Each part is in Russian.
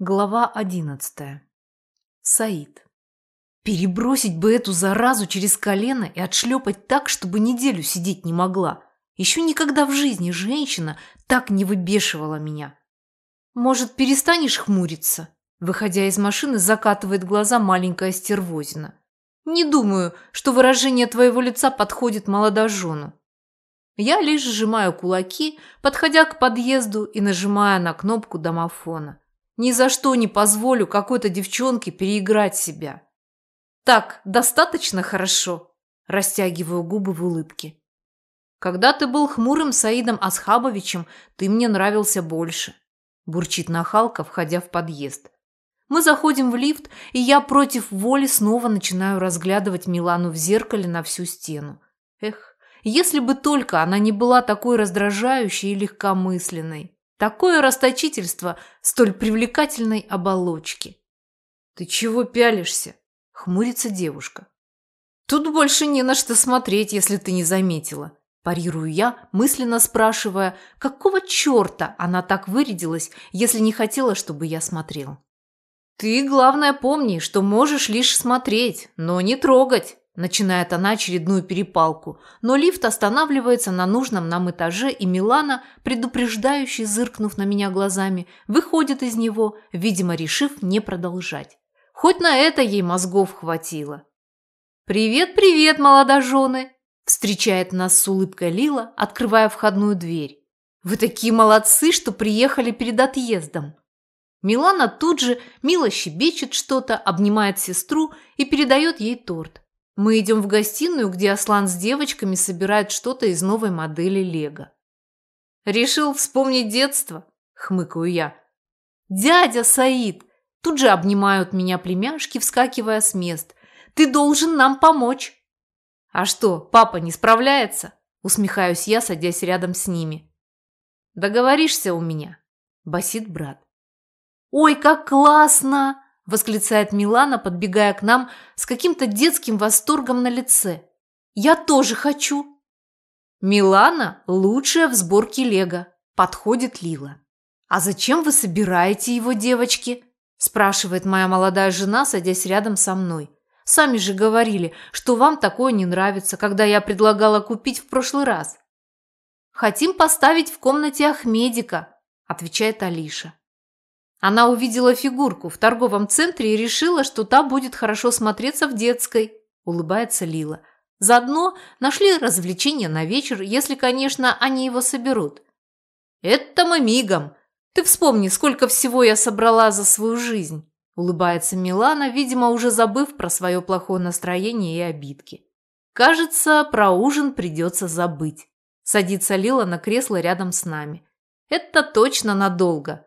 Глава одиннадцатая. Саид. Перебросить бы эту заразу через колено и отшлепать так, чтобы неделю сидеть не могла. Еще никогда в жизни женщина так не выбешивала меня. Может, перестанешь хмуриться? Выходя из машины, закатывает глаза маленькая стервозина. Не думаю, что выражение твоего лица подходит молодожену. Я лишь сжимаю кулаки, подходя к подъезду и нажимая на кнопку домофона. Ни за что не позволю какой-то девчонке переиграть себя. Так, достаточно хорошо. Растягиваю губы в улыбке. Когда ты был хмурым Саидом Асхабовичем, ты мне нравился больше. Бурчит нахалка, входя в подъезд. Мы заходим в лифт, и я против воли снова начинаю разглядывать Милану в зеркале на всю стену. Эх, если бы только она не была такой раздражающей и легкомысленной. Такое расточительство столь привлекательной оболочки. «Ты чего пялишься?» – хмурится девушка. «Тут больше не на что смотреть, если ты не заметила». Парирую я, мысленно спрашивая, какого черта она так вырядилась, если не хотела, чтобы я смотрел. «Ты, главное, помни, что можешь лишь смотреть, но не трогать», Начинает она очередную перепалку, но лифт останавливается на нужном нам этаже, и Милана, предупреждающе зыркнув на меня глазами, выходит из него, видимо, решив не продолжать. Хоть на это ей мозгов хватило. «Привет, привет, молодожены!» встречает нас с улыбкой Лила, открывая входную дверь. «Вы такие молодцы, что приехали перед отъездом!» Милана тут же мило щебечет что-то, обнимает сестру и передает ей торт. Мы идем в гостиную, где Аслан с девочками собирает что-то из новой модели Лего. «Решил вспомнить детство?» – хмыкаю я. «Дядя Саид!» Тут же обнимают меня племяшки, вскакивая с мест. «Ты должен нам помочь!» «А что, папа не справляется?» – усмехаюсь я, садясь рядом с ними. «Договоришься у меня?» – басит брат. «Ой, как классно!» Восклицает Милана, подбегая к нам с каким-то детским восторгом на лице. «Я тоже хочу!» «Милана – лучшая в сборке Лего», – подходит Лила. «А зачем вы собираете его, девочки?» – спрашивает моя молодая жена, садясь рядом со мной. «Сами же говорили, что вам такое не нравится, когда я предлагала купить в прошлый раз». «Хотим поставить в комнате Ахмедика», – отвечает Алиша. Она увидела фигурку в торговом центре и решила, что та будет хорошо смотреться в детской, улыбается Лила. Заодно нашли развлечение на вечер, если, конечно, они его соберут. Это мы мигом. Ты вспомни, сколько всего я собрала за свою жизнь. Улыбается Милана, видимо, уже забыв про свое плохое настроение и обидки. Кажется, про ужин придется забыть. Садится Лила на кресло рядом с нами. Это точно надолго.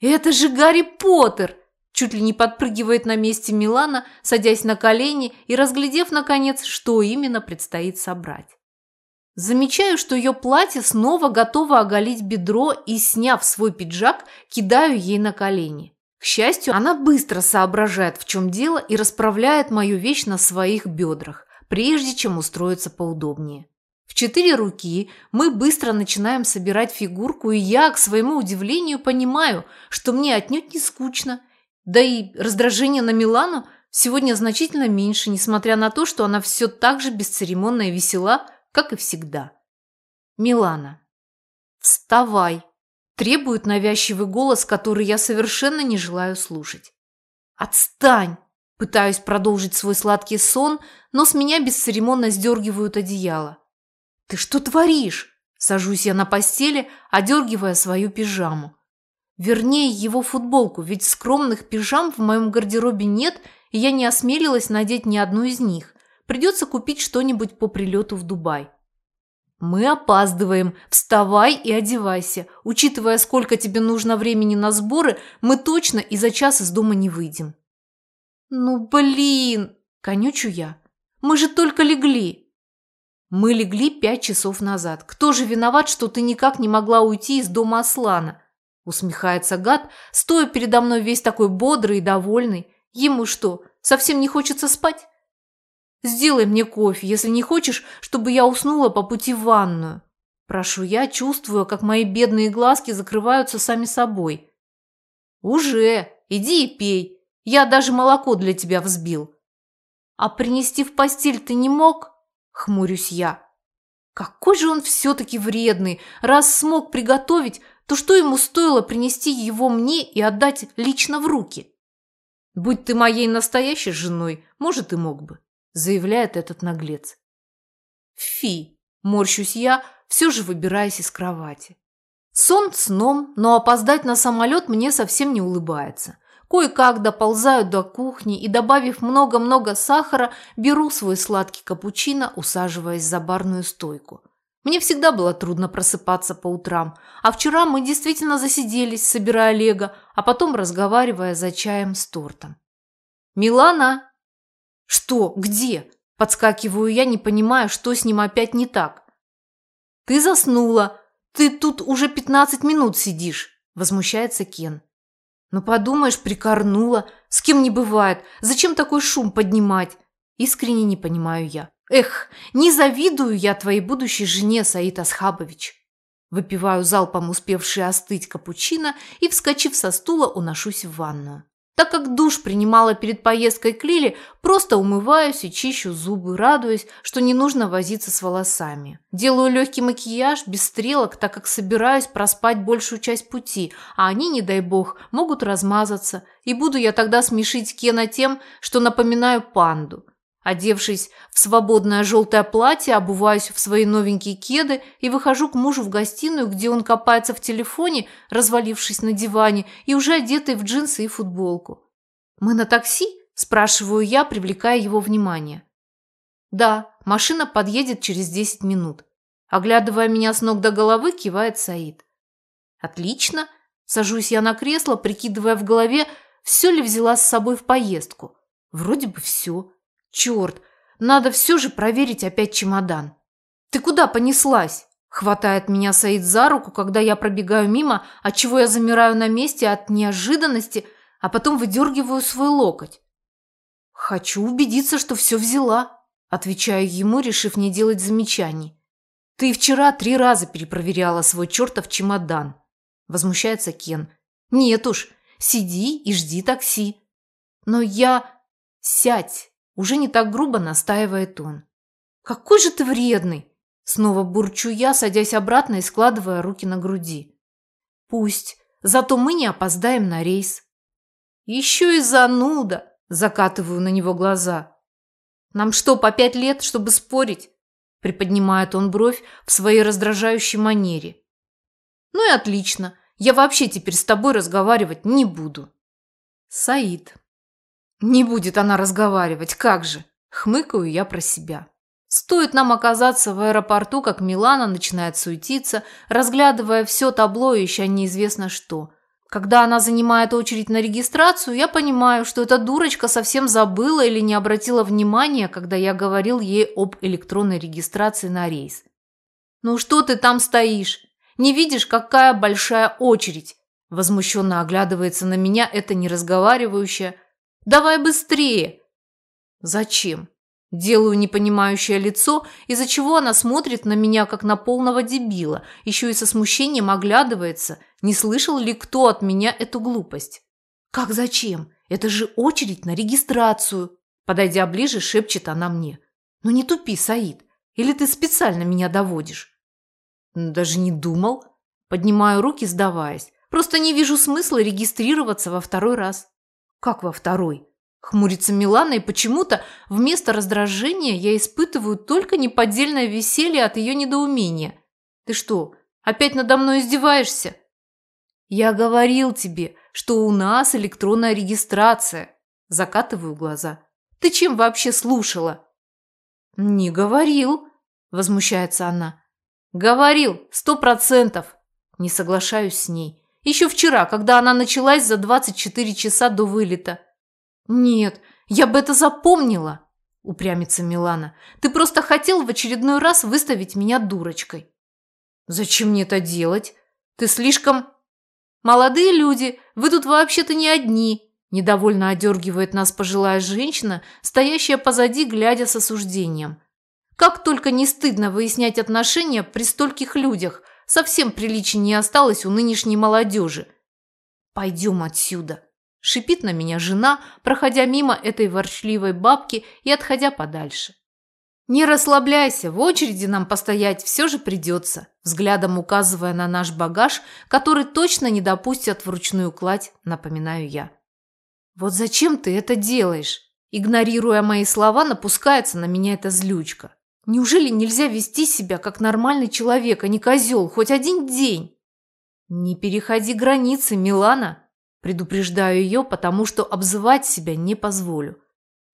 «Это же Гарри Поттер!» Чуть ли не подпрыгивает на месте Милана, садясь на колени и разглядев, наконец, что именно предстоит собрать. Замечаю, что ее платье снова готово оголить бедро и, сняв свой пиджак, кидаю ей на колени. К счастью, она быстро соображает, в чем дело, и расправляет мою вещь на своих бедрах, прежде чем устроиться поудобнее. В четыре руки мы быстро начинаем собирать фигурку, и я, к своему удивлению, понимаю, что мне отнюдь не скучно. Да и раздражение на Милану сегодня значительно меньше, несмотря на то, что она все так же бесцеремонно и весела, как и всегда. Милана. «Вставай!» – требует навязчивый голос, который я совершенно не желаю слушать. «Отстань!» Пытаюсь продолжить свой сладкий сон, но с меня бесцеремонно сдергивают одеяло. «Ты что творишь?» Сажусь я на постели, одергивая свою пижаму. Вернее, его футболку, ведь скромных пижам в моем гардеробе нет, и я не осмелилась надеть ни одну из них. Придется купить что-нибудь по прилету в Дубай. «Мы опаздываем. Вставай и одевайся. Учитывая, сколько тебе нужно времени на сборы, мы точно и за час из дома не выйдем». «Ну, блин!» – конючу я. «Мы же только легли». Мы легли пять часов назад. Кто же виноват, что ты никак не могла уйти из дома Аслана? Усмехается гад, стоя передо мной весь такой бодрый и довольный. Ему что, совсем не хочется спать? Сделай мне кофе, если не хочешь, чтобы я уснула по пути в ванную. Прошу я, чувствуя, как мои бедные глазки закрываются сами собой. Уже. Иди и пей. Я даже молоко для тебя взбил. А принести в постель ты не мог? Хмурюсь я. Какой же он все-таки вредный. Раз смог приготовить, то что ему стоило принести его мне и отдать лично в руки? Будь ты моей настоящей женой, может, и мог бы, заявляет этот наглец. Фи, морщусь я, все же выбираясь из кровати. Сон сном, но опоздать на самолет мне совсем не улыбается. Кое-как доползаю до кухни и, добавив много-много сахара, беру свой сладкий капучино, усаживаясь за барную стойку. Мне всегда было трудно просыпаться по утрам, а вчера мы действительно засиделись, собирая лего, а потом разговаривая за чаем с тортом. «Милана!» «Что? Где?» Подскакиваю я, не понимая, что с ним опять не так. «Ты заснула. Ты тут уже пятнадцать минут сидишь», – возмущается Кен. «Ну, подумаешь, прикорнула. С кем не бывает. Зачем такой шум поднимать?» Искренне не понимаю я. «Эх, не завидую я твоей будущей жене, Саид Асхабович!» Выпиваю залпом успевший остыть капучино и, вскочив со стула, уношусь в ванную. Так как душ принимала перед поездкой к Лиле, просто умываюсь и чищу зубы, радуясь, что не нужно возиться с волосами. Делаю легкий макияж без стрелок, так как собираюсь проспать большую часть пути, а они, не дай бог, могут размазаться, и буду я тогда смешить Кена тем, что напоминаю панду. Одевшись в свободное желтое платье, обуваюсь в свои новенькие кеды и выхожу к мужу в гостиную, где он копается в телефоне, развалившись на диване и уже одетый в джинсы и футболку. «Мы на такси?» – спрашиваю я, привлекая его внимание. «Да, машина подъедет через 10 минут». Оглядывая меня с ног до головы, кивает Саид. «Отлично!» – сажусь я на кресло, прикидывая в голове, все ли взяла с собой в поездку. Вроде бы все. Черт, надо все же проверить опять чемодан. Ты куда понеслась? Хватает меня Саид за руку, когда я пробегаю мимо, отчего я замираю на месте от неожиданности, а потом выдергиваю свой локоть. «Хочу убедиться, что все взяла», – отвечаю ему, решив не делать замечаний. «Ты вчера три раза перепроверяла свой чертов чемодан», – возмущается Кен. «Нет уж, сиди и жди такси». «Но я...» «Сядь, уже не так грубо настаивает он. «Какой же ты вредный!» Снова бурчу я, садясь обратно и складывая руки на груди. «Пусть, зато мы не опоздаем на рейс». «Еще и зануда!» Закатываю на него глаза. «Нам что, по пять лет, чтобы спорить?» Приподнимает он бровь в своей раздражающей манере. «Ну и отлично. Я вообще теперь с тобой разговаривать не буду». Саид. Не будет она разговаривать, как же? Хмыкаю я про себя. Стоит нам оказаться в аэропорту, как Милана начинает суетиться, разглядывая все табло и еще неизвестно что. Когда она занимает очередь на регистрацию, я понимаю, что эта дурочка совсем забыла или не обратила внимания, когда я говорил ей об электронной регистрации на рейс. «Ну что ты там стоишь? Не видишь, какая большая очередь?» Возмущенно оглядывается на меня эта неразговаривающая, Давай быстрее!» «Зачем?» Делаю непонимающее лицо, из-за чего она смотрит на меня, как на полного дебила, еще и со смущением оглядывается, не слышал ли кто от меня эту глупость. «Как зачем? Это же очередь на регистрацию!» Подойдя ближе, шепчет она мне. «Ну не тупи, Саид, или ты специально меня доводишь?» «Даже не думал». Поднимаю руки, сдаваясь. «Просто не вижу смысла регистрироваться во второй раз». Как во второй? Хмурится Милана, и почему-то вместо раздражения я испытываю только неподдельное веселье от ее недоумения. Ты что, опять надо мной издеваешься? Я говорил тебе, что у нас электронная регистрация. Закатываю глаза. Ты чем вообще слушала? Не говорил, возмущается она. Говорил, сто процентов. Не соглашаюсь с ней. Еще вчера, когда она началась за 24 часа до вылета. Нет, я бы это запомнила, упрямится Милана. Ты просто хотел в очередной раз выставить меня дурочкой. Зачем мне это делать? Ты слишком... Молодые люди, вы тут вообще-то не одни, недовольно одергивает нас пожилая женщина, стоящая позади, глядя с осуждением. Как только не стыдно выяснять отношения при стольких людях, Совсем приличий не осталось у нынешней молодежи. Пойдем отсюда. Шипит на меня жена, проходя мимо этой ворчливой бабки и отходя подальше. «Не расслабляйся, в очереди нам постоять все же придется», взглядом указывая на наш багаж, который точно не допустят вручную кладь, напоминаю я. «Вот зачем ты это делаешь?» Игнорируя мои слова, напускается на меня эта злючка. «Неужели нельзя вести себя как нормальный человек, а не козел, хоть один день?» «Не переходи границы, Милана!» Предупреждаю ее, потому что обзывать себя не позволю.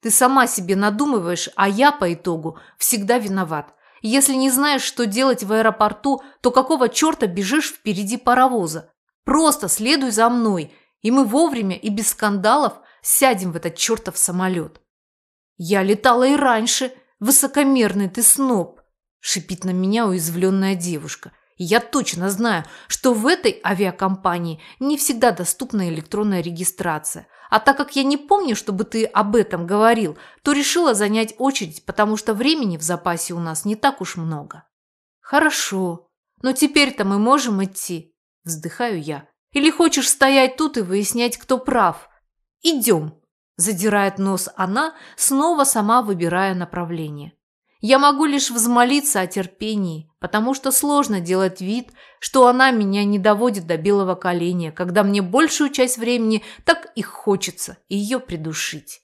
Ты сама себе надумываешь, а я по итогу всегда виноват. Если не знаешь, что делать в аэропорту, то какого черта бежишь впереди паровоза? Просто следуй за мной, и мы вовремя и без скандалов сядем в этот чертов самолет. Я летала и раньше, высокомерный ты сноб, шипит на меня уязвленная девушка. Я точно знаю, что в этой авиакомпании не всегда доступна электронная регистрация. А так как я не помню, чтобы ты об этом говорил, то решила занять очередь, потому что времени в запасе у нас не так уж много. Хорошо, но теперь-то мы можем идти, вздыхаю я. Или хочешь стоять тут и выяснять, кто прав? Идем, задирает нос она, снова сама выбирая направление. Я могу лишь взмолиться о терпении, потому что сложно делать вид, что она меня не доводит до белого коленя, когда мне большую часть времени так и хочется ее придушить.